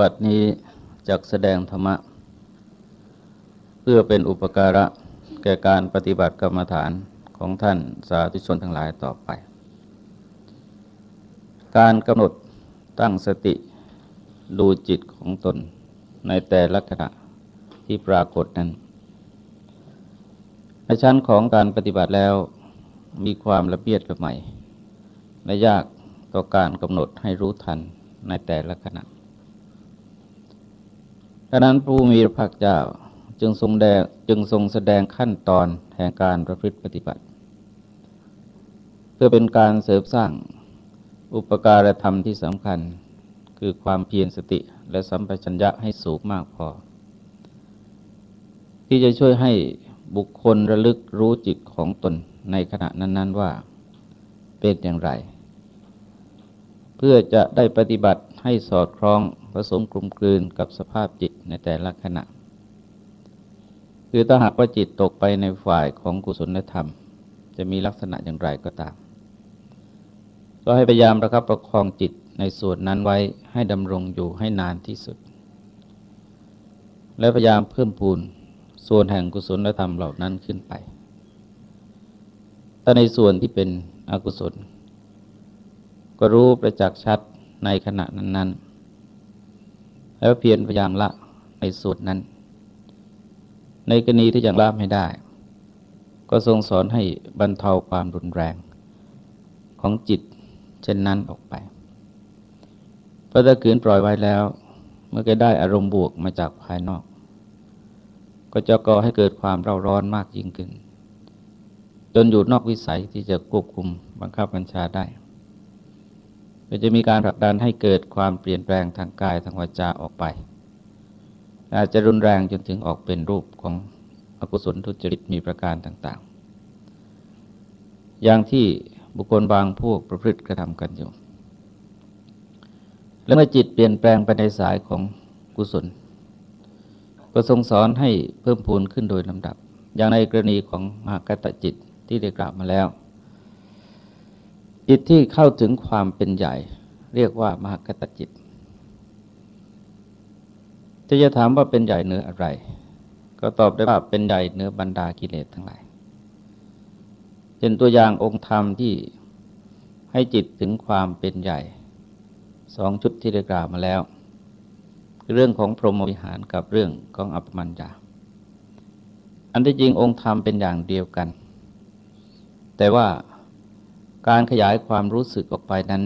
บัดนี้จักแสดงธรรมะ เพื่อเป็นอุปการะแก่การปฏิบัติกรรมฐานของท่านสาธุชนทั้งหลายต่อไป การกำหนดตั้งสติดูจิตของตนในแต่ละขณะที่ปรากฏนั้น ในชั้นของการปฏิบัติแล้วมีความละเอียดละไมและยากต่อการกำหนดให้รู้ทันในแต่ละขณะ ดังนั้นผู้มีพระภาคเจ้าจึงทรงแดงจึงทรงแสดงขั้นตอนแห่งการประพฤติปฏิบัติ เพื่อเป็นการเสริมสร้างอุปการธรรมที่สำคัญ คือความเพียรสติและสัมปชัญญะให้สูงมากพอ ที่จะช่วยให้บุคคลระลึกรู้จิตของตนในขณะนั้น ๆ ว่าเป็นอย่างไร เพื่อจะได้ปฏิบัติให้สอดคล้อง ผสมกลมกลืนกับสภาพจิตในแต่ละขณะ คือถ้าหากว่าจิตตกไปในฝ่ายของกุศลธรรม จะมีลักษณะอย่างไรก็ตาม ก็ให้พยายามประคับประคองจิตในส่วนนั้นไว้ให้ดำรงอยู่ให้นานที่สุด และพยายามเพิ่มพูนส่วนแห่งกุศลธรรมเหล่านั้นขึ้นไปถ้าในส่วนที่เป็นอกุศล ก็รู้ประจักษ์ชัดในขณะนั้นๆ แล้วเพียรพยายามละในส่วนนั้น ในกรณีที่ยังละไม่ได้ ก็ทรงสอนให้บรรเทาความรุนแรงของจิตเช่นนั้นออกไปเพราะถ้าขืนปล่อยไว้แล้ว เมื่อก็ได้อารมณ์บวกมาจากภายนอก ก็จะก่อให้เกิดความเร่าร้อนมากยิ่งขึ้น จนอยู่นอกวิสัยที่จะควบคุมบังคับบัญชาได้ ก็จะมีการผลักดันให้เกิดความเปลี่ยนแปลงทางกายทางวาจาออกไป อาจจะรุนแรงจนถึงออกเป็นรูปของอกุศลทุจริตมีประการต่างๆ อย่างที่บุคคลบางพวกประพฤติกระทำกันอยู่ และเมื่อจิตเปลี่ยนแปลงไปในสายของกุศล ก็ทรงสอนให้เพิ่มพูนขึ้นโดยลำดับ อย่างในกรณีของมหากตจิตที่ได้กล่าวมาแล้ว จิตที่เข้าถึงความเป็นใหญ่ เรียกว่ามหากตจิตจะจะถามว่าเป็นใหญ่เนื้ออะไร ก็ตอบได้ว่าเป็นใหญ่เนื้อบรรดากิเลสทั้งหลายเป็นตัวอย่างองค์ธรรมที่ให้จิตถึงความเป็นใหญ่สองชุดที่ได้กล่าวมาแล้ว เรื่องของพรหมวิหารกับเรื่องของอัปมัญญาอันที่จริงองค์ธรรมเป็นอย่างเดียวกัน แต่ว่า การขยายความรู้สึกออกไปนั้น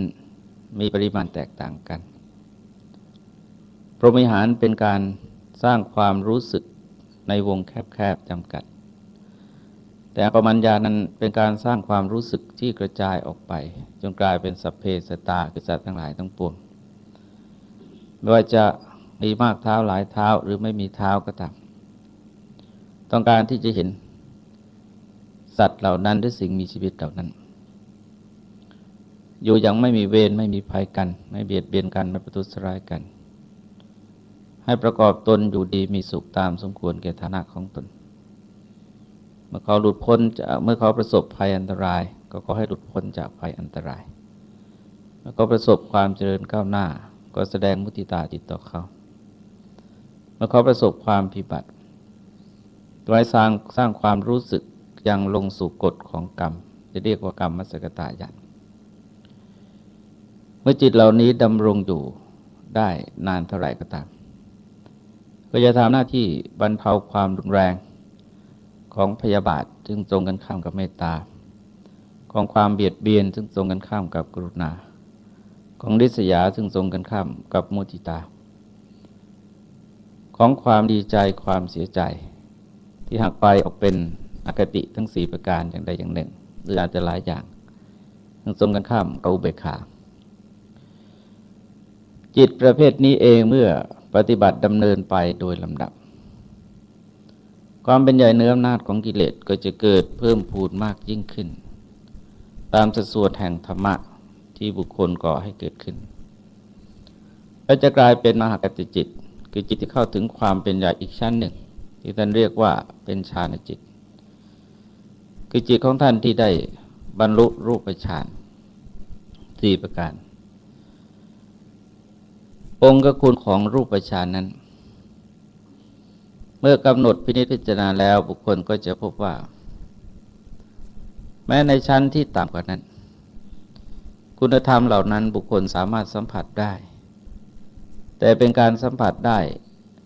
มีปริมาณแตกต่างกัน พรหมิหารเป็นการสร้างความรู้สึกในวงแคบๆจำกัด แต่อัปมัญญานั้นเป็นการสร้างความรู้สึกที่กระจายออกไป จนกลายเป็นสัพเพสตาคือสัตว์ทั้งหลายทั้งปวง ไม่ว่าจะมีมากเท้าหลายเท้าหรือไม่มีเท้าก็ตาม ต้องการที่จะเห็นสัตว์เหล่านั้นหรือสิ่งมีชีวิตเหล่านั้น อยู่อย่างไม่มีเวรไม่มีภัยกัน ไม่เบียดเบียนกัน ไม่ประทุษร้ายกัน ให้ประกอบตนอยู่ดีมีสุขตามสมควรแก่ฐานะของตน เมื่อเขาหลุดพ้นจะเมื่อเขาประสบภัยอันตราย ก็ขอให้หลุดพ้นจากภัยอันตราย แล้วก็ประสบความเจริญก้าวหน้า ก็แสดงมุติตาจิตต่อเขา เมื่อเขาประสบความพิบัติไว้สร้างสร้างความรู้สึกยังลงสู่กฎของกรรม จะเรียกว่ากรรมมัสกตายัน มื่อจิตเหล่านี้ดำรงอยู่ได้นานเท่าไหร่ก็ตาม ก็จะทำหน้าที่บรรเทาความรุนแรงของพยาบาทซึ่งตรงกันข้ามกับเมตตา ของความเบียดเบียนซึ่งตรงกันข้ามกับกรุณา ของริษยาซึ่งตรงกันข้ามกับมุติตา ของความดีใจความเสียใจ ที่หักไปออกเป็นอคติทั้งสี่ประการอย่างใดอย่างหนึ่งหรืออาจจะหลายอย่าง ซึ่งตรงกันข้ามกับอุเบกขา จิตประเภทนี้เองเมื่อปฏิบัติดำเนินไปโดยลำดับ ความเป็นใหญ่เนื้ออำนาจของกิเลสก็จะเกิดเพิ่มพูนมากยิ่งขึ้น ตามสัดส่วนแห่งธรรมะที่บุคคลก่อให้เกิดขึ้นและจะกลายเป็นมหากติจิต คือจิตที่เข้าถึงความเป็นใหญ่อีกชั้นหนึ่ง ที่ท่านเรียกว่าเป็นฌานจิต คือจิตของท่านที่ได้บรรลุรูปฌานสี่ประการ องค์คุณของรูปฌานนั้น เมื่อกำหนดพินิจพิจารณาแล้วบุคคลก็จะพบว่า แม้ในชั้นที่ต่ำกว่านั้น คุณธรรมเหล่านั้นบุคคลสามารถสัมผัสได้ แต่เป็นการสัมผัสได้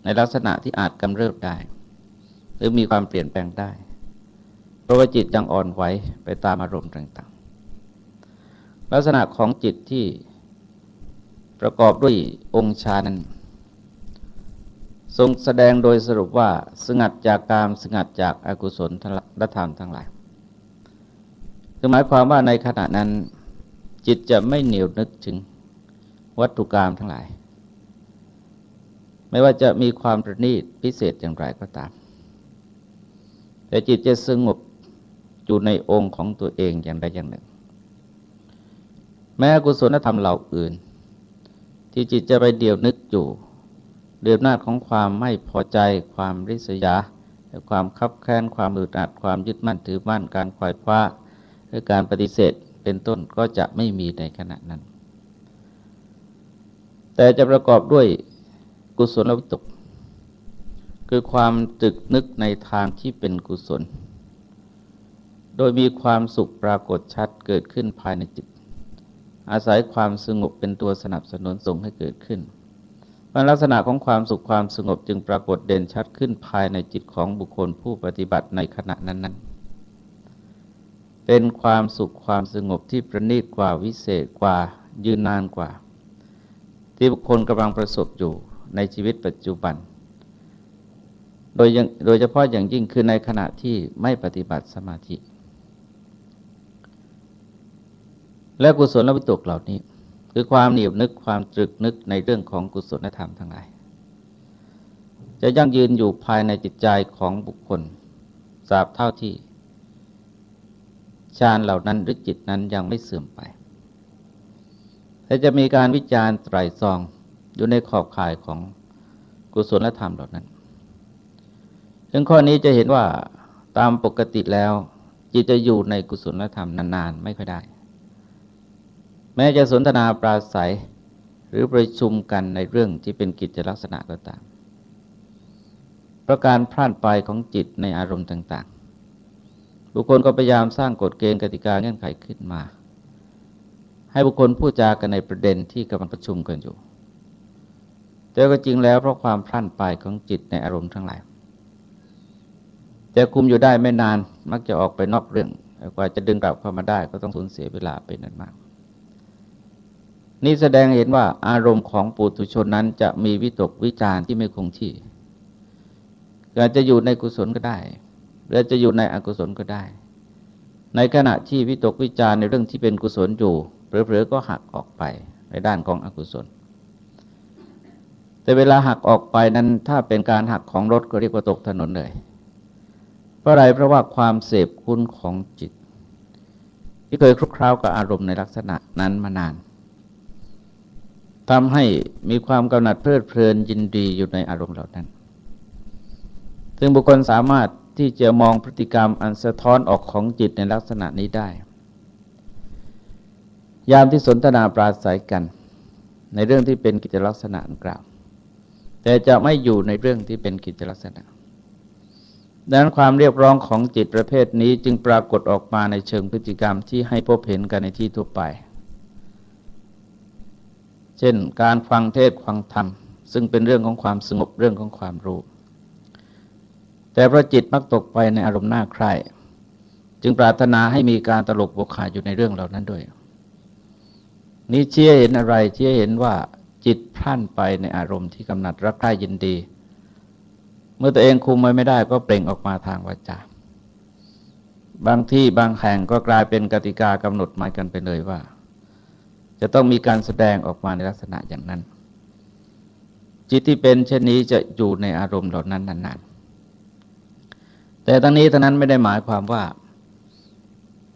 ในลักษณะที่อาจกำเริบได้ หรือมีความเปลี่ยนแปลงได้ เพราะว่าจิตยังอ่อนไหวไปตามอารมณ์ต่างๆ ลักษณะของจิตที่ ประกอบด้วยองค์ฌานั้น ทรงแสดงโดยสรุปว่าสงัดจากกามสงัดจากอากุศลละธรรมทั้งหลายคือหมายความว่าในขณะนั้น จิตจะไม่เหนียวนึกถึงวัตถุกรรมทั้งหลาย ไม่ว่าจะมีความประณีตพิเศษอย่างไรก็ตาม แต่จิตจะสงบอยู่ในองค์ของตัวเองอย่างใดอย่างหนึ่ง แม้กุศลธรรมเหล่าอื่น ที่จิตจะไปเดี่ยวนึกอยู่เดือบนาจของความไม่พอใจ ความริษยาความคับแค้นความอึดอัดความยึดมั่นถือมั่นการควายคว้าหรือการปฏิเสธเป็นต้นก็จะไม่มีในขณะนั้น แต่จะประกอบด้วยกุศลวิตก คือความตึกนึกในทางที่เป็นกุศล โดยมีความสุขปรากฏชัดเกิดขึ้นภายในจิต อาศัยความสงบเป็นตัวสนับสนุนส่งให้เกิดขึ้นลักษณะของความสุขความสงบจึงปรากฏเด่นชัดขึ้นภายในจิตของบุคคลผู้ปฏิบัติในขณะนั้น ๆ เป็นความสุขความสงบที่ประณีตกว่าวิเศษกว่ายืนนานกว่า ที่บุคคลกำลังประสบอยู่ในชีวิตปัจจุบัน โดยโดยเฉพาะอย่างยิ่งคือในขณะที่ไม่ปฏิบัติสมาธิ และกุศลวิตกเหล่านี้ คือความเหนียวนึกความตรึกนึกในเรื่องของกุศลธรรมทั้งหลายจะยั่งยืนอยู่ภายในจิตใจของบุคคลสาบเท่าที่ฌานเหล่านั้นหรือจิตนั้นยังไม่เสื่อมไปแต่จะมีการวิจารณ์ไตรซองอยู่ในขอบข่ายของกุศลธรรมเหล่านั้นซึ่งข้อนี้จะเห็นว่าตามปกติแล้ว จิตจะอยู่ในกุศลธรรมนานๆ ไม่ค่อยได้ แม้จะสนทนาปราศัย หรือประชุมกันในเรื่องที่เป็นกิจลักษณะก็ตาม ประการพลาดไปของจิตในอารมณ์ต่าง ๆ บุคคลก็พยายามสร้างกฎเกณฑ์กติกาเงื่อนไขขึ้นมา ให้บุคคลพูดจากันในประเด็นที่กำลังประชุมกันอยู่ แต่ก็จริงแล้วเพราะความพลาดไปของจิตในอารมณ์ทั้งหลายแต่คุมอยู่ได้ไม่นานมักจะออกไปนอกเรื่องกว่าจะดึงกลับเข้ามาได้ก็ต้องสูญเสียเวลาไปนานมาก นี่แสดงเห็นว่าอารมณ์ของปุถุชนนั้นจะมีวิตกวิจารณ์ที่ไม่คงที่อาจจะอยู่ในกุศลก็ได้หรือจะอยู่ในอกุศลก็ได้ ในขณะที่วิตกวิจารณ์ในเรื่องที่เป็นกุศลอยู่เผลอๆก็หักออกไปในด้านของอกุศล แต่เวลาหักออกไปนั้นถ้าเป็นการหักของรถก็เรียกว่าตกถนนเลยเพราะอะไรเพราะว่าความเสพคุณของจิต ที่เคยคลุกคล้ากับอารมณ์ในลักษณะนั้นมานาน ทำให้มีความกำหนัดเพลิดเพลินยินดีอยู่ในอารมณ์เหล่านั้น ซึ่งบุคคลสามารถที่จะมองพฤติกรรมอันสะท้อนออกของจิตในลักษณะนี้ได้ ยามที่สนทนาปราศัยกัน ในเรื่องที่เป็นกิจลักษณะกล่าว แต่จะไม่อยู่ในเรื่องที่เป็นกิจลักษณะ ดังนั้นความเรียกร้องของจิตประเภทนี้จึงปรากฏออกมาในเชิงพฤติกรรมที่ให้พบเห็นกันในที่ทั่วไป เช่น การฟังเทศฟังธรรม ซึ่งเป็นเรื่องของความสงบเรื่องของความรู้ แต่พระจิตมักตกไปในอารมณ์หน้าใครจึงปรารถนาให้มีการตลกบกขาอยู่ในเรื่องเหล่านั้นด้วย นี้เชี่ยเห็นอะไรเชี่ยเห็นว่าจิตพล่านไปในอารมณ์ที่กำหนัดรักใคร่ยินดี เมื่อตัวเองคุมไว้ไม่ได้ก็เปล่งออกมาทางวาจาบางที่บางแห่งก็กลายเป็นกติกากำหนดหมายกันไปเลยว่า จะต้องมีการแสดงออกมาในลักษณะอย่างนั้น จิตที่เป็นเช่นนี้จะอยู่ในอารมณ์เหล่านั้นนานๆ แต่ทั้งนี้ทั้งนั้นไม่ได้หมายความว่า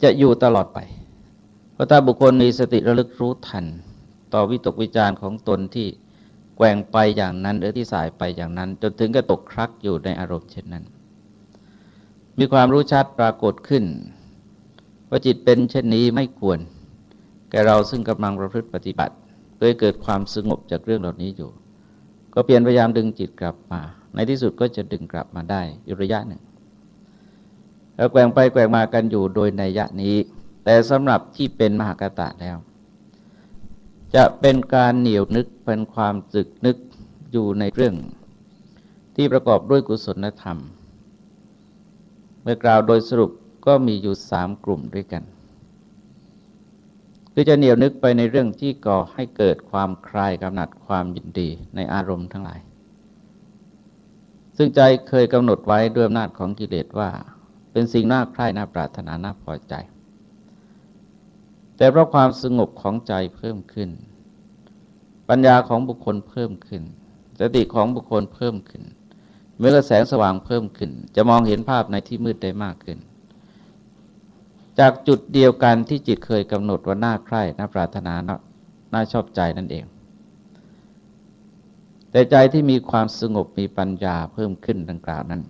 จะอยู่ตลอดไป เพราะถ้าบุคคลมีสติระลึกรู้ทัน ต่อวิตกวิจารณ์ของตนที่แกว่งไปอย่างนั้นหรือที่สายไปอย่างนั้น จนถึงกับตกครักอยู่ในอารมณ์เช่นนั้น มีความรู้ชัดปรากฏขึ้นว่าจิตเป็นเช่นนี้ไม่ควร แก่เราซึ่งกำลังประพฤติปฏิบัติเคยเกิดความสงบจากเรื่องเหล่านี้อยู่ ก็เปลี่ยนพยายามดึงจิตกลับมา ในที่สุดก็จะดึงกลับมาได้อยู่ระยะหนึ่งแล้วแกว่งไปแกว่งมากันอยู่โดยในยะนี้ แต่สำหรับที่เป็นมหากตะแล้ว จะเป็นการเหนียวนึกเป็นความจึกนึกอยู่ในเรื่อง ที่ประกอบด้วยกุศลธรรม เมื่อกล่าวโดยสรุปก็มีอยู่สามกลุ่มด้วยกัน คือจะเหนียวนึกไปในเรื่องที่ก่อให้เกิดความคลายกำหนัดความยินดีในอารมณ์ทั้งหลาย ซึ่งใจเคยกำหนดไว้ด้วยอำนาจของกิเลสว่า เป็นสิ่งน่าใคร่น่าปรารถนาน่าพอใจ แต่เพราะความสงบของใจเพิ่มขึ้น ปัญญาของบุคคลเพิ่มขึ้นสติของบุคคลเพิ่มขึ้น เมื่อแสงสว่างเพิ่มขึ้น จะมองเห็นภาพในที่มืดได้มากขึ้น จากจุดเดียวกันที่จิตเคยกำหนดว่าน่าใคร่น่าปรารถนาน่าชอบใจนั่นเอง แต่ใจที่มีความสงบมีปัญญาเพิ่มขึ้นดังกล่าวนั้น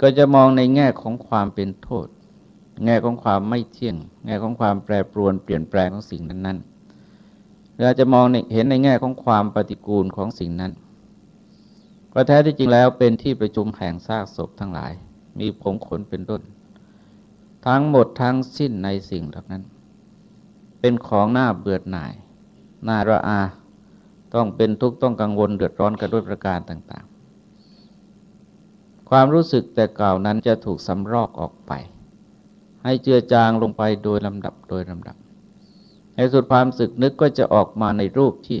ก็จะมองในแง่ของความเป็นโทษ แง่ของความไม่เที่ยง แง่ของความแปรปรวนเปลี่ยนแปลงของสิ่งนั้นๆเราจะมองเห็นในแง่ของความปฏิกูลของสิ่งนั้นว่าแท้ที่จริงแล้วเป็นที่ประชุมแห่งซากศพทั้งหลาย มีผมขนเป็นต้น ทั้งหมดทั้งสิ้นในสิ่งเหล่านั้น เป็นของหน้าเบื่อหน่าย หน่าระอา ต้องเป็นทุกข์ต้องกังวลเดือดร้อนกันด้วยประการต่าง ๆ ความรู้สึกแต่เก่านั้นจะถูกสำรอกออกไป ให้เจือจางลงไปโดยลำดับโดยลำดับ ในสุดความสึกนึกก็จะออกมาในรูปที่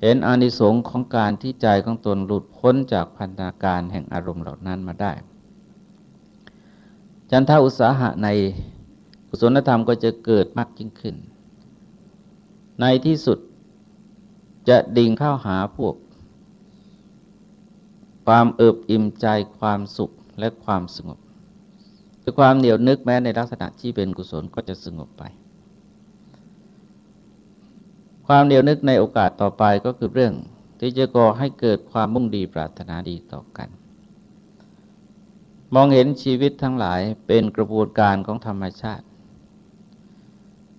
เห็นอานิสงส์ของการที่ใจของตนหลุดพ้นจากพันธาการแห่งอารมณ์เหล่านั้นมาได้ จันทาอุตสาหะในกุศลธรรมก็จะเกิดมากยิ่งขึ้น ในที่สุดจะดิ่งเข้าหาพวก ความเอิบอิ่มใจความสุขและความสงบคือความเหนียวนึกแม้ในลักษณะที่เป็นกุศลก็จะสงบไป ความเหนียวนึกในโอกาสต่อไปก็คือเรื่องที่จะก่อให้เกิดความมุ่งดีปรารถนาดีต่อกัน มองเห็นชีวิตทั้งหลายเป็นกระบวนการของธรรมชาติ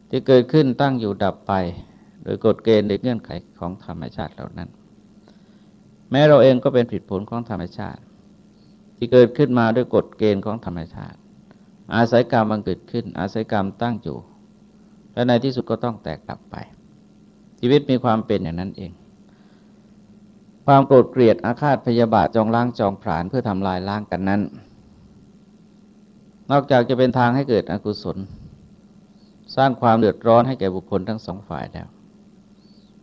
ที่เกิดขึ้นตั้งอยู่ดับไป โดยกฎเกณฑ์ในเงื่อนไขของธรรมชาติเหล่านั้น แม้เราเองก็เป็นผิดผลของธรรมชาติ ที่เกิดขึ้นมาด้วยกฎเกณฑ์ของธรรมชาติ อาศัยกรรมบังเกิดขึ้น อาศัยกรรมตั้งอยู่ และในที่สุดก็ต้องแตกดับไป ชีวิตมีความเป็นอย่างนั้นเองความโกรธเกลียดอาฆาตพยาบาทจองล้างจองผลาญเพื่อทำลายล้างกันนั้น นอกจากจะเป็นทางให้เกิดอกุศล สร้างความเดือดร้อนให้แก่บุคคลทั้งสองฝ่ายแล้ว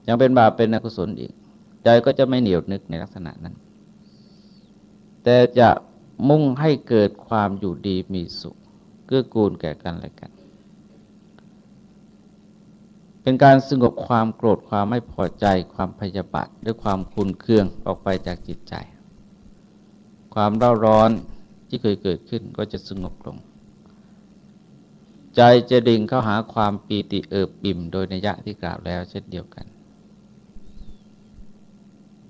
ยังเป็นบาปเป็นอกุศลอีก ใจก็จะไม่เหนียวนึกในลักษณะนั้น แต่จะมุ่งให้เกิดความอยู่ดีมีสุข เกื้อกูลแก่กันและกัน เป็นการสงบความโกรธความไม่พอใจ ความพยาบาทด้วยความคุนเคืองออกไปจากจิตใจ ความเร่าร้อน ที่เคยเกิดขึ้นก็จะสงบลง ใจจะดิ่งเข้าหาความปีติเอิบอิ่มโดยนิยะที่กล่าวแล้วเช่นเดียวกัน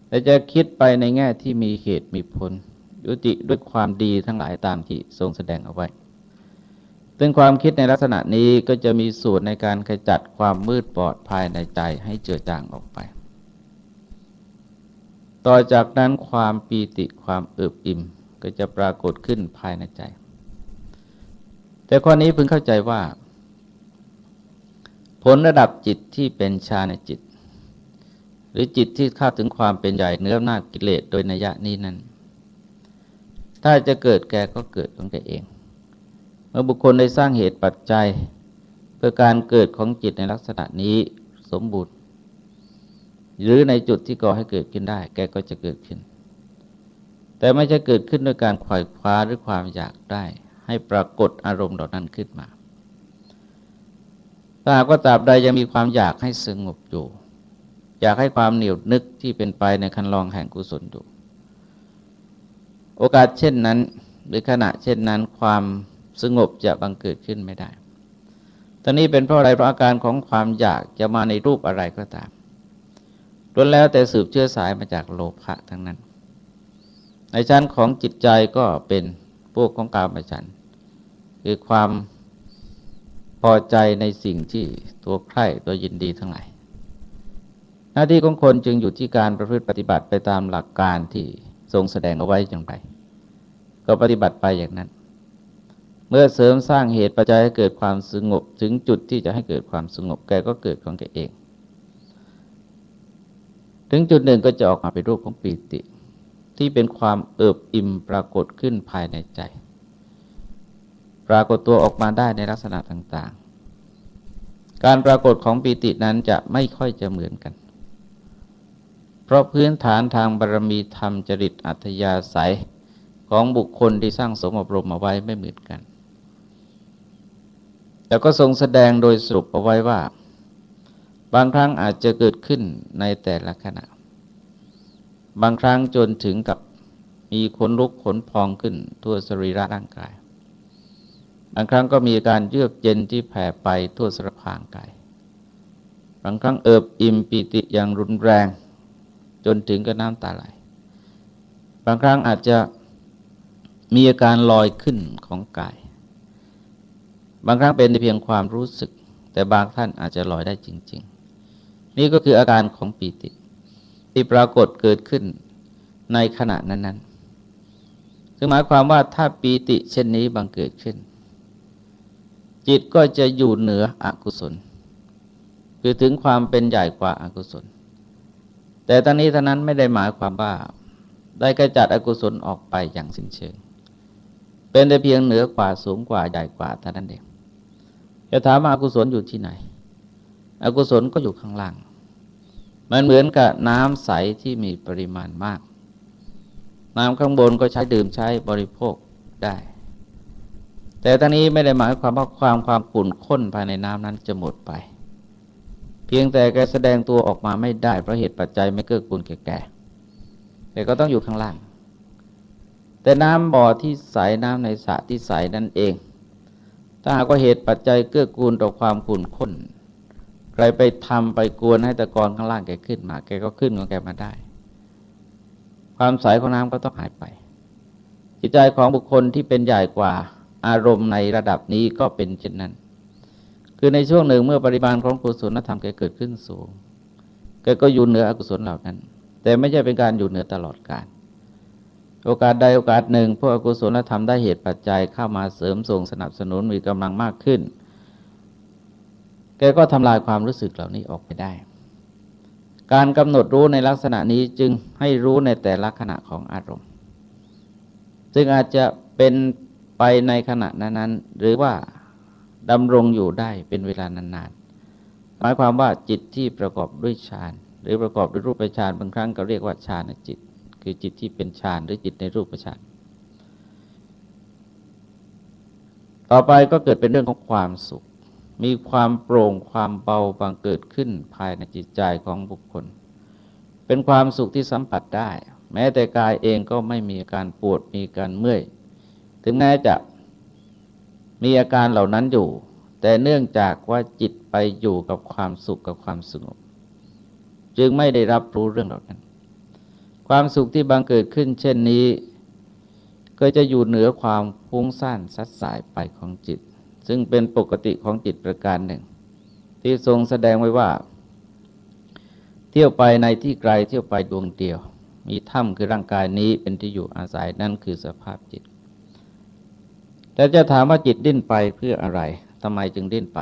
แต่จะคิดไปในแง่ที่มีเหตุมีผล ยุติด้วยความดีทั้งหลายตามที่ทรงแสดงเอาไว้ซึ่งความคิดในลักษณะนี้ก็จะมีส่วนในการขจัดความมืดบอดภายในใจให้เจือจางออกไป ต่อจากนั้นความปีติความเอิบอิ่ม ก็จะปรากฏขึ้นภายในใจ แต่ข้อนี้พึงเข้าใจว่า ผลระดับจิตที่เป็นชาในจิต หรือจิตที่เข้าถึงความเป็นใหญ่เนื้อหน้ากิเลสโดยนัยนี้นั้น ถ้าจะเกิดแก่ก็เกิดของแกเอง เมื่อบุคคลได้สร้างเหตุปัจจัย เพื่อการเกิดของจิตในลักษณะนี้สมบูรณ์หรือในจุดที่ก่อให้เกิดขึ้นได้ แกก็จะเกิดขึ้น แต่ไม่จะเกิดขึ้นด้วยการขวายคว้าหรือความอยากได้ ให้ปรากฏอารมณ์เหล่านั้นขึ้นมาถ้าหากว่าตราบใดยังมีความอยากให้สงบอยู่ อยากให้ความเหนียวนึกที่เป็นไปในคันลองแห่งกุศลอยู่ โอกาสเช่นนั้น หรือขณะเช่นนั้นความสงบจะบังเกิดขึ้นไม่ได้ตอนนี้เป็นเพราะอะไรเพราะอาการของความอยากจะมาในรูปอะไรก็ตามล้วนแล้วแต่สืบเชื้อสายมาจากโลภะทั้งนั้น ในชั้นของจิตใจก็เป็นพวกของกามฉันคือความพอใจในสิ่งที่ตัวใคร่ตัวยินดีทั้งหลายหน้าที่ของคนจึงอยู่ที่การประพฤติปฏิบัติไปตามหลักการที่ทรงแสดงเอาไว้อย่างไรก็ปฏิบัติไปอย่างนั้น เมื่อเสริมสร้างเหตุปัจจัยให้เกิดความสงบ ถึงจุดที่จะให้เกิดความสงบแกก็เกิดของแกเอง ถึงจุดหนึ่งก็จะออกมาเป็นรูปของปีติ ที่เป็นความเอิบอิ่มปรากฏขึ้นภายในใจ ปรากฏตัวออกมาได้ในลักษณะต่างๆ การปรากฏของปีตินั้นจะไม่ค่อยจะเหมือนกัน เพราะพื้นฐานทางบารมีธรรมจริตอัธยาศัยของบุคคลที่สร้างสมอบรมมาไว้ไม่เหมือนกัน แต่ก็ทรงแสดงโดยสรุปเอาไว้ว่า บางครั้งอาจจะเกิดขึ้นในแต่ละขณะ บางครั้งจนถึงกับมีขนลุกขนพองขึ้นทั่วสรีระร่างกาย บางครั้งก็มีการเยือกเย็นที่แผ่ไปทั่วสรพางกายบางครั้งเอิบอิ่มปิติอย่างรุนแรง จนถึงกับน้ำตาไหล บางครั้งอาจจะมีอาการลอยขึ้นของกาย บางครั้งเป็นเพียงความรู้สึก แต่บางท่านอาจจะลอยได้จริง ๆ นี่ก็คืออาการของปีติ ที่ปรากฏเกิดขึ้นในขณะนั้นๆซึ่งหมายความว่าถ้าปีติเช่นนี้บังเกิดขึ้น จิตก็จะอยู่เหนืออกุศล คือถึงความเป็นใหญ่กว่าอากุศล แต่ตอนนี้ท่านั้นไม่ได้หมายความว่า ได้กระจัดอกุศลออกไปอย่างสิ้นเชิง เป็นแต่เพียงเหนือกว่าสูงกว่าใหญ่กว่าเท่านั้นเองจะถามว่าอกุศลอยู่ที่ไหน อกุศลก็อยู่ข้างล่าง มันเหมือนกับน้ำใสที่มีปริมาณมาก น้ำข้างบนก็ใช้ดื่มใช้บริโภคได้ แต่ตอนนี้ไม่ได้หมายความว่าความความขุ่นข้นภายในน้ำนั้นจะหมดไป เพียงแต่แกแสดงตัวออกมาไม่ได้เพราะเหตุปัจจัยไม่เกื้อกูลแก่แกแต่ก็ต้องอยู่ข้างล่าง แต่น้ำบ่อที่ใสน้ำในสระที่ใสนั่นเอง ถ้าหากว่าเหตุปัจจัยเกื้อกูลต่อความขุ่นข้น ใครไปทำไปกวนให้ตะกอนข้างล่างแกขึ้นมา แกก็ขึ้นของแกมาได้ ความใสของน้ำก็ต้องหายไป จิตใจของบุคคลที่เป็นใหญ่กว่าอารมณ์ในระดับนี้ก็เป็นเช่นนั้น คือในช่วงหนึ่งเมื่อปริมาณของกุศลธรรมแกเกิดขึ้นสูงแกก็อยู่เหนืออกุศลเหล่านั้น แต่ไม่ใช่เป็นการอยู่เหนือตลอดกาลโอกาสใดโอกาสหนึ่งพวกอกุศลธรรมได้เหตุปัจจัยเข้ามาเสริมส่งสนับสนุนมีกำลังมากขึ้น แกก็ทำลายความรู้สึกเหล่านี้ออกไปได้ การกำหนดรู้ในลักษณะนี้จึงให้รู้ในแต่ละขณะของอารมณ์ ซึ่งอาจจะเป็นไปในขณะนั้นๆ หรือว่าดำรงอยู่ได้เป็นเวลานานๆ หมายความว่าจิตที่ประกอบด้วยฌานหรือประกอบด้วยรูปฌานบางครั้งก็เรียกว่าฌานจิต คือจิตที่เป็นฌานหรือจิตในรูปฌานต่อไปก็เกิดเป็นเรื่องของความสุข มีความโปร่งความเบาบางเกิดขึ้นภายในจิตใจของบุคคล เป็นความสุขที่สัมผัสได้ แม้แต่กายเองก็ไม่มีการปวดมีการเมื่อย ถึงแม้จะมีอาการเหล่านั้นอยู่ แต่เนื่องจากว่าจิตไปอยู่กับความสุขกับความสงบ จึงไม่ได้รับรู้เรื่องเหล่านั้น ความสุขที่บังเกิดขึ้น เช่นนี้ ก็จะอยู่เหนือความฟุ้งซ่านสัดสายไปของจิต ซึ่งเป็นปกติของจิตประการหนึ่ง ที่ทรงแสดงไว้ว่า เที่ยวไปในที่ไกลเที่ยวไปดวงเดียว มีถ้ำคือร่างกายนี้เป็นที่อยู่อาศัยนั่นคือสภาพจิตแต่จะถามว่าจิตดิ้นไปเพื่ออะไรทำไมจึงดิ้นไป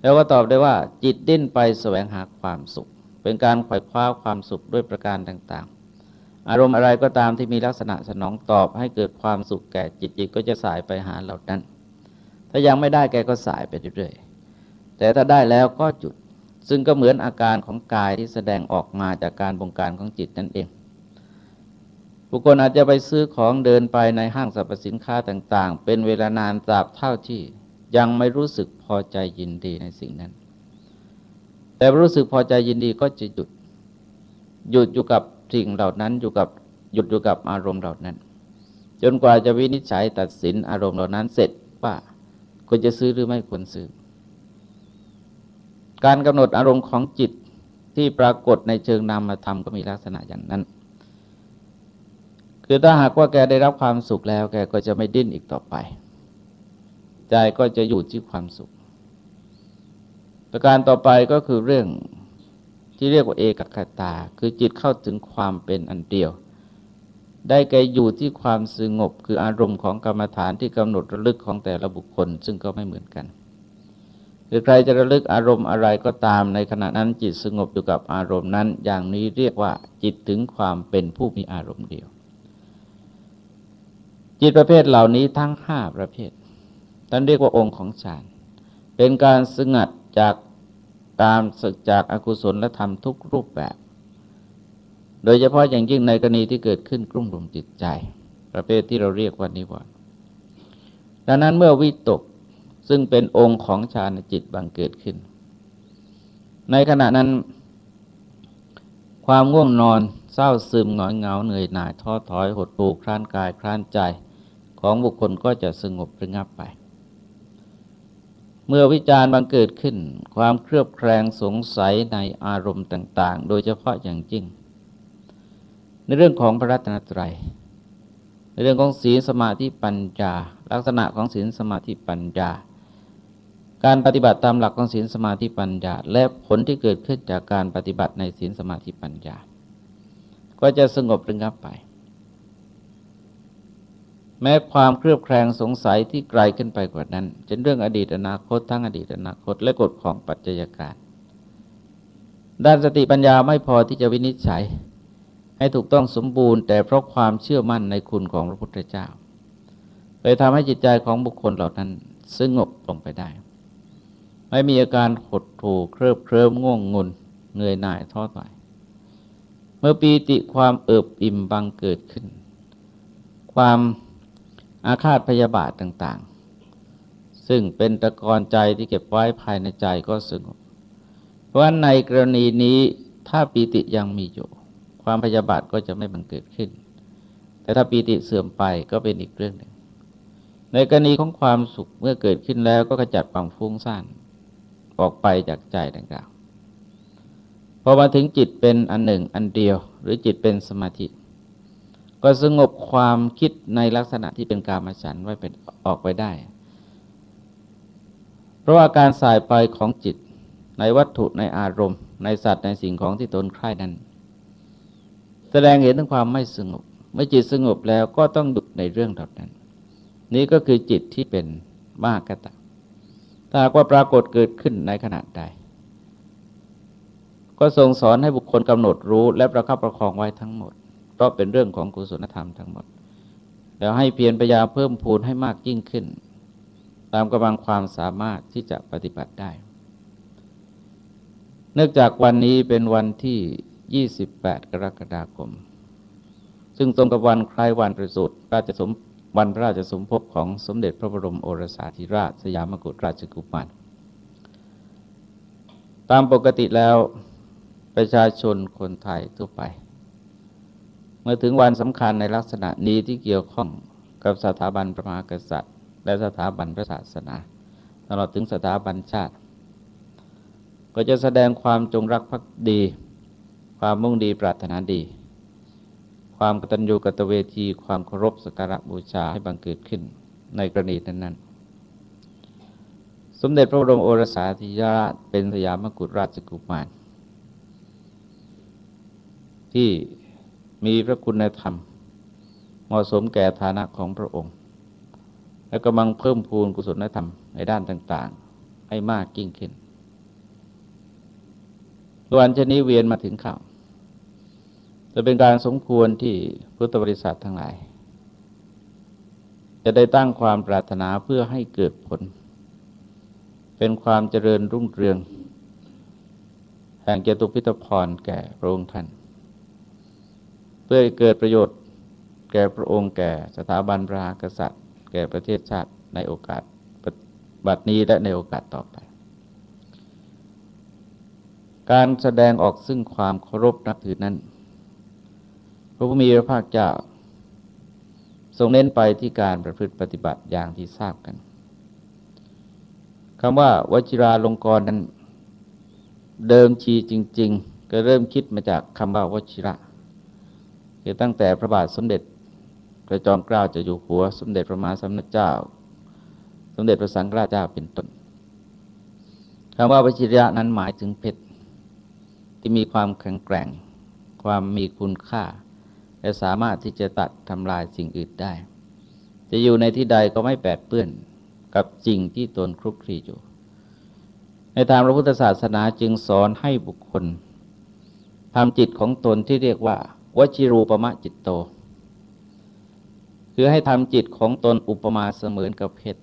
แล้วก็ตอบได้ว่า จิตดิ้นไปแสวงหาความสุข เป็นการไขว่คว้าความสุขด้วยประการต่างๆ อารมณ์อะไรก็ตามที่มีลักษณะสนองตอบให้เกิดความสุขแก่จิตจิตก็จะสายไปหาเหล่านั้น ถ้ายังไม่ได้แกก็สายไปเรื่อยๆแต่ถ้าได้แล้วก็จุด ซึ่งก็เหมือนอาการของกายที่แสดงออกมาจากการบงการของจิตนั่นเอง บุคคลอาจจะไปซื้อของเดินไปในห้างสรรพสินค้าต่างๆ เป็นเวลานานตราบเท่าที่ยังไม่รู้สึกพอใจยินดีในสิ่งนั้น แต่รู้สึกพอใจยินดีก็จะหยุด หยุดอยู่กับสิ่งเหล่านั้นอยู่กับหยุดอยู่กับอารมณ์เหล่านั้น จนกว่าจะวินิจฉัยตัดสินอารมณ์เหล่านั้นเสร็จว่า ควรจะซื้อหรือไม่ควรซื้อ การกำหนดอารมณ์ของจิตที่ปรากฏในเชิงนามธรรมก็มีลักษณะอย่างนั้น คือถ้าหากว่าแกได้รับความสุขแล้ว แกก็จะไม่ดิ้นอีกต่อไป ใจก็จะอยู่ที่ความสุข ประการต่อไปก็คือเรื่องที่เรียกว่าเอกคตา คือจิตเข้าถึงความเป็นอันเดียว ได้แก่อยู่ที่ความสงบคืออารมณ์ของกรรมฐานที่กำหนดระลึกของแต่ละบุคคล ซึ่งก็ไม่เหมือนกันคือใครจะระลึกอารมณ์อะไรก็ตามในขณะนั้นจิตสงบอยู่กับอารมณ์นั้น อย่างนี้เรียกว่าจิตถึงความเป็นผู้มีอารมณ์เดียว จิตประเภทเหล่านี้ทั้งห้าประเภทท่านเรียกว่าองค์ของฌานเป็นการสงัดจากตามสึกจากอากุศลและธรรมทุกรูปแบบ โดยเฉพาะอย่างยิ่งในกรณีที่เกิดขึ้นกลุ่มรุมจิตใจ ประเภทที่เราเรียกว่านิวรณ์ดังนั้นเมื่อวิตกซึ่งเป็นองค์ของฌานจิตบังเกิดขึ้น ในขณะนั้น ความง่วงนอนเศร้าซึมหงอยเหงาเหนื่อยหน่ายท้อถอยหดหู่คลานกายคลานใจของบุคคลก็จะสงบระงับไป เมื่อวิจารณ์บังเกิดขึ้น ความเครือบแคลงสงสัยในอารมณ์ต่าง ๆ โดยเฉพาะอย่างยิ่ง ในเรื่องของพระรัตนตรัย ในเรื่องของศีลสมาธิปัญญา ลักษณะของศีลสมาธิปัญญา การปฏิบัติตามหลักของศีลสมาธิปัญญา และผลที่เกิดขึ้นจากการปฏิบัติในศีลสมาธิปัญญา ก็จะสงบระงับไป แม้ความเครือบแคลงสงสัยที่ไกลขึ้นไปกว่านั้นเป็นเรื่องอดีตอนาคตทั้งอดีตอนาคต และกฎของปัจจัยการด้านสติปัญญาไม่พอที่จะวินิจฉัย ให้ถูกต้องสมบูรณ์ แต่เพราะความเชื่อมั่นในคุณของพระพุทธเจ้าเลยทำให้จิตใจของบุคคลเหล่านั้นสงบลงไปได้ ไม่มีอาการหดถูเคริบเคลิ้มง่วงงุนเหนื่อยหน่ายท้อถอยเมื่อปีติความเอิบอิ่มบังเกิดขึ้น ความอาฆาตพยาบาทต่างๆ ซึ่งเป็นตะกอนใจที่เก็บไว้ภายในใจก็สงบ เพราะในกรณีนี้ถ้าปีติยังมีอยู่ ความพยาบาทก็จะไม่บังเกิดขึ้น แต่ถ้าปีติเสื่อมไปก็เป็นอีกเรื่องหนึ่ง ในกรณีของความสุขเมื่อเกิดขึ้นแล้วก็กระจัดความฟุ้งซ่านออกไปจากใจดังกล่าวพอมาถึงจิตเป็นอันหนึ่งอันเดียว หรือจิตเป็นสมาธิ ก็สงบความคิดในลักษณะที่เป็นกามฉันไว้เป็นออกไปได้ เพราะว่าการสายไปของจิตในวัตถุในอารมณ์ ในสัตว์ในสิ่งของที่ตนใคร่นั้น แสดงเห็นถึงความไม่สงบ เมื่อจิตสงบแล้วก็ต้องดุในเรื่องเหล่านั้น นี้ก็คือจิตที่เป็นมากตะถ้าว่าปรากฏเกิดขึ้นในขณะใด ก็ทรงสอนให้บุคคลกำหนดรู้และประคับประคองไว้ทั้งหมด เพราะเป็นเรื่องของกุศลธรรมทั้งหมด แล้วให้เพียรพยายามเพิ่มพูนให้มากยิ่งขึ้น ตามกำลังความสามารถที่จะปฏิบัติได้ เนื่องจากวันนี้เป็นวันที่ 28 กรกฎาคม ซึ่งตรงกับวันคล้ายวันประสูติราชสมวันพระราชสมภพของสมเด็จพระบรมโอรสาธิราชสยามกุฎราชกุมารตามปกติแล้วประชาชนคนไทยทั่วไป เมื่อถึงวันสำคัญในลักษณะนี้ที่เกี่ยวข้องกับสถาบันพระมหากษัตริย์ และสถาบันพระศาสนา ตลอดถึงสถาบันชาติ ก็จะแสดงความจงรักภักดี ความมุ่งดีปรารถนาดี ความกตัญญูกตเวที ความเคารพสักการะบูชาให้บังเกิดขึ้นในกรณีนั้นๆ สมเด็จพระบรมโอรสาธิราชเป็นสยามกุฎราชกุมาร ที่มีพระคุณธรรมเหมาะสมแก่ฐานะของพระองค์ และกำลังเพิ่มพูนกุศลธรรมในด้านต่างๆ ให้มากยิ่งขึ้นวันชนี้เวียนมาถึงข่าว จะเป็นการสมควรที่พุทธบริษัททั้งหลาย จะได้ตั้งความปรารถนาเพื่อให้เกิดผล เป็นความเจริญรุ่งเรือง แห่งเจตุพิทพรแก่พระองค์ท่าน เพื่อให้เกิดประโยชน์แก่พระองค์แก่สถาบันพระกษัตริย์ แก่ประเทศชาติในโอกาสบัดนี้และในโอกาสต่อไป การแสดงออกซึ่งความเคารพนับถือนั้น ระผู้มีพระภาคเจ้า ทรงเน้นไปที่การประพฤติปฏิบัติอย่างที่ทราบกันคำว่าวชิราลงกรนั้น เดิมชีจริง ๆ ก็เริ่มคิดมาจากคำว่าวชิระคือตั้งแต่พระบาทสมเด็จพระจอมเกล้าเจะอยู่หัว สมเด็จพระมหาสมณเจ้า สมเด็จพระสังฆราชเจ้าเป็นต้นคำว่าวชิระนั้นหมายถึงเพชรที่มีความแข็งแกร่ง ความมีคุณค่า และสามารถที่จะตัดทำลายสิ่งอื่นได้ จะอยู่ในที่ใดก็ไม่แปดเปื้อนกับสิ่งที่ตนคลุกคลีอยู่ ในทางพระพุทธศาสนาจึงสอนให้บุคคลทำจิตของตนที่เรียกว่าวชิรูปมะจิตโต คือให้ทำจิตของตนอุปมาเสมือนกับเพชร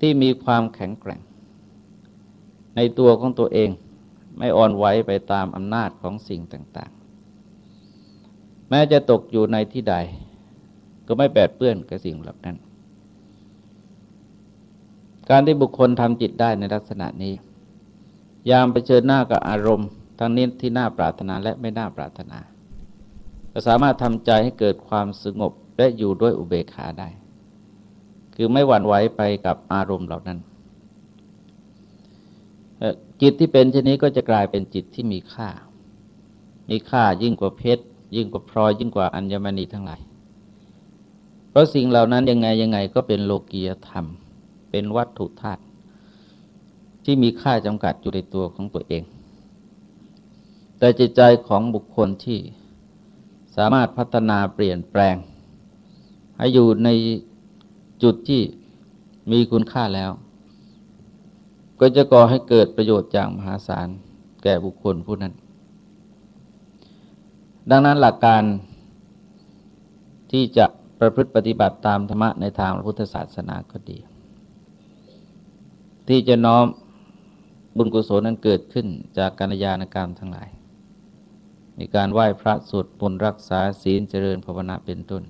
ที่มีความแข็งแกร่ง ในตัวของตัวเองไม่อ่อนไหวไปตามอำนาจของสิ่งต่าง แม้จะตกอยู่ในที่ใด ก็ไม่แปดเปื้อนกับสิ่งเหล่านั้น การที่บุคคลทำจิตได้ในลักษณะนี้ ยามไปเชิญหน้ากับอารมณ์ ทั้งนี้ที่น่าปรารถนาและไม่น่าปรารถนา ก็สามารถทำใจให้เกิดความสงบและอยู่ด้วยอุเบกขาได้ คือไม่หวั่นไหวไปกับอารมณ์เหล่านั้นจิตที่เป็นชนี้ก็จะกลายเป็นจิตที่มีค่า มีค่ายิ่งกว่าเพชร ยิ่งกว่าพลอยยิ่งกว่าอัญมณีทั้งหลาย เพราะสิ่งเหล่านั้นยังไงยังไงก็เป็นโลกียธรรม เป็นวัตถุธาตุที่มีค่าจำกัดอยู่ในตัวของตัวเอง แต่จิตใจของบุคคลที่สามารถพัฒนาเปลี่ยนแปลง ให้อยู่ในจุดที่มีคุณค่าแล้ว ก็จะก่อให้เกิดประโยชน์อย่างมหาศาลแก่บุคคลผู้นั้น ดังนั้นหลักการที่จะประพฤติปฏิบัติตามธรรมะในทางพระพุทธศาสนาก็ดี ที่จะน้อมบุญกุศลนั้นเกิดขึ้นจากกัญญาณกรรมทั้งหลายมีการไหว้พระสวดมนต์รักษาศีลเจริญภาวนาเป็นต้น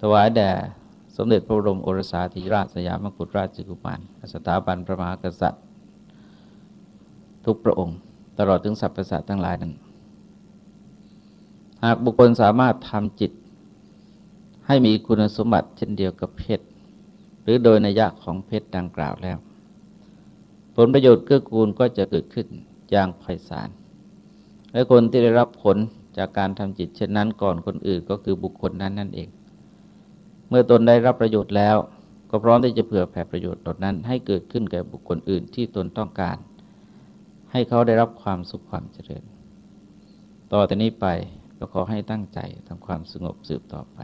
ถวายแด่สมเด็จพระบรมโอรสาธิราชสยามกุฎราชกุมารสถาบันพระมหากษัตริย์ ทุกพระองค์ ตลอดถึงสรรพสัตว์ทั้งหลายนั้น หากบุคคลสามารถทำจิต ให้มีคุณสมบัติเช่นเดียวกับเพชร หรือโดยนัยยะของเพชรดังกล่าวแล้ว ผลประโยชน์เกื้อกูลก็จะเกิดขึ้นอย่างไพศาลและคนที่ได้รับผลจากการทำจิตเช่นนั้นก่อนคนอื่นก็คือบุคคลนั้นนั่นเอง เมื่อตนได้รับประโยชน์แล้ว ก็พร้อมที่จะเผื่อแผ่ประโยชน์ตนนั้น ให้เกิดขึ้นแก่บุคคลอื่นที่ตนต้องการ ให้เขาได้รับความสุขความเจริญ ต่อแต่นี้ไป ก็ขอให้ตั้งใจทำความสงบสืบต่อไป